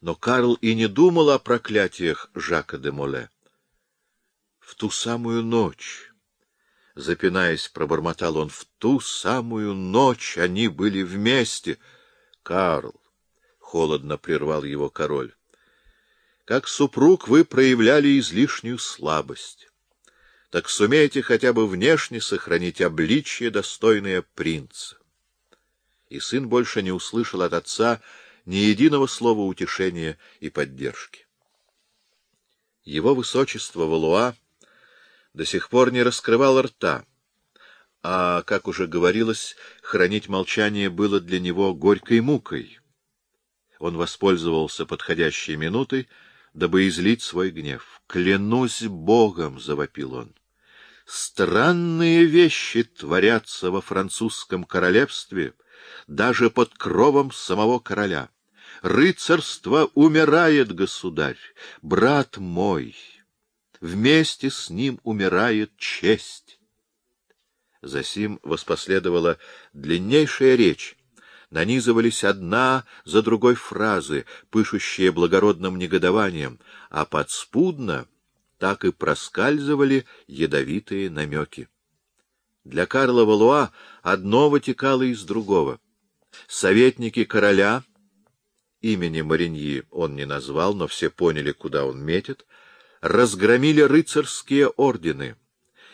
Но Карл и не думал о проклятиях Жака де Моле. В ту самую ночь, запинаясь, пробормотал он, в ту самую ночь они были вместе. Карл, — холодно прервал его король, — как супруг вы проявляли излишнюю слабость. Так сумеете хотя бы внешне сохранить обличье, достойное принца. И сын больше не услышал от отца ни единого слова утешения и поддержки. Его высочество Валуа до сих пор не раскрывал рта, а, как уже говорилось, хранить молчание было для него горькой мукой. Он воспользовался подходящей минутой, дабы излить свой гнев. «Клянусь Богом!» — завопил он. «Странные вещи творятся во французском королевстве, даже под кровом самого короля». Рыцарство умирает, государь, брат мой. Вместе с ним умирает честь. Засим воспоследовала длиннейшая речь. Нанизывались одна за другой фразы, пышущие благородным негодованием, а подспудно так и проскальзывали ядовитые намеки. Для Карла Валуа одно вытекало из другого. Советники короля — имени Мариньи он не назвал, но все поняли, куда он метит, разгромили рыцарские ордены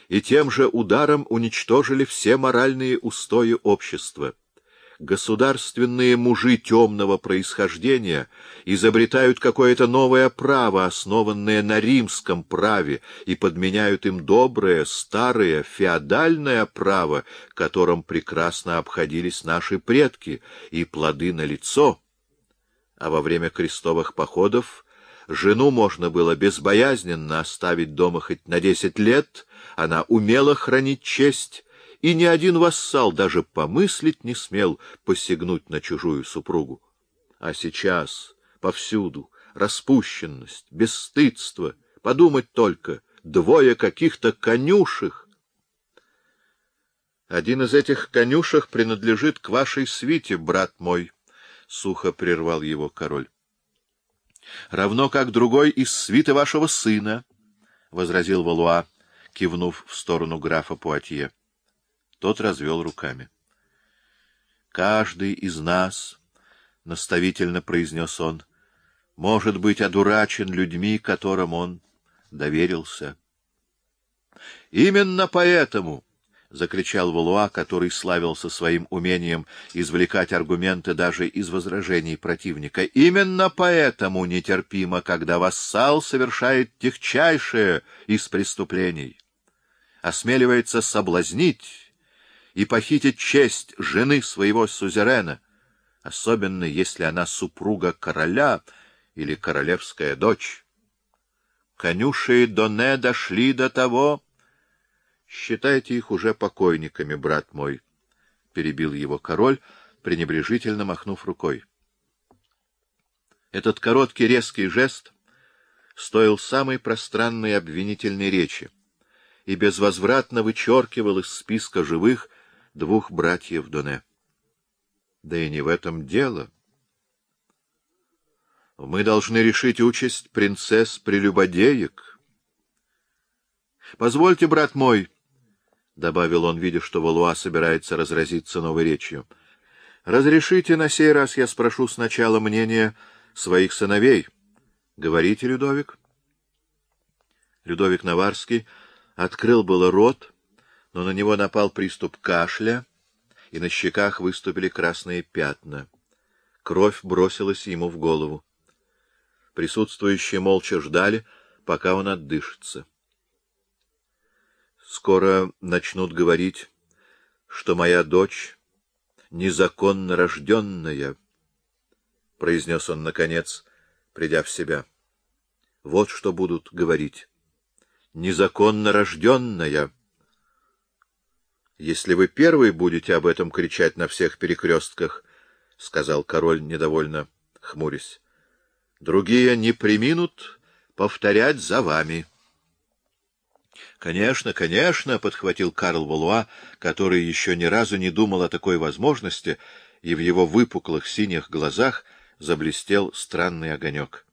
и тем же ударом уничтожили все моральные устои общества. Государственные мужи темного происхождения изобретают какое-то новое право, основанное на римском праве, и подменяют им доброе, старое, феодальное право, которым прекрасно обходились наши предки, и плоды на лицо а во время крестовых походов жену можно было безбоязненно оставить дома хоть на десять лет, она умела хранить честь, и ни один вассал даже помыслить не смел посягнуть на чужую супругу. А сейчас повсюду распущенность, бесстыдство, подумать только, двое каких-то конюшек. Один из этих конюшек принадлежит к вашей свите, брат мой, — сухо прервал его король. — Равно как другой из свиты вашего сына, — возразил Валуа, кивнув в сторону графа Пуатье. Тот развел руками. — Каждый из нас, — наставительно произнес он, — может быть одурачен людьми, которым он доверился. — Именно поэтому... — закричал Валуа, который славился своим умением извлекать аргументы даже из возражений противника. «Именно поэтому нетерпимо, когда вассал совершает техчайшее из преступлений, осмеливается соблазнить и похитить честь жены своего сузерена, особенно если она супруга короля или королевская дочь. Конюши Доне дошли до того, Считайте их уже покойниками, брат мой, — перебил его король, пренебрежительно махнув рукой. Этот короткий резкий жест стоил самой пространной обвинительной речи и безвозвратно вычеркивал из списка живых двух братьев Доне. Да и не в этом дело. Мы должны решить участь принцесс-прелюбодеек. Позвольте, брат мой, —— добавил он, видя, что Валуа собирается разразиться новой речью. — Разрешите, на сей раз я спрошу сначала мнение своих сыновей. — Говорите, Людовик. Людовик Наварский открыл было рот, но на него напал приступ кашля, и на щеках выступили красные пятна. Кровь бросилась ему в голову. Присутствующие молча ждали, пока он отдышится. Скоро начнут говорить, что моя дочь незаконно рожденная, — произнес он, наконец, придя в себя. Вот что будут говорить. Незаконно рожденная. Если вы первый будете об этом кричать на всех перекрестках, — сказал король недовольно, хмурясь, — другие не приминут повторять за вами. — Конечно, конечно, — подхватил Карл Валуа, который еще ни разу не думал о такой возможности, и в его выпуклых синих глазах заблестел странный огонек.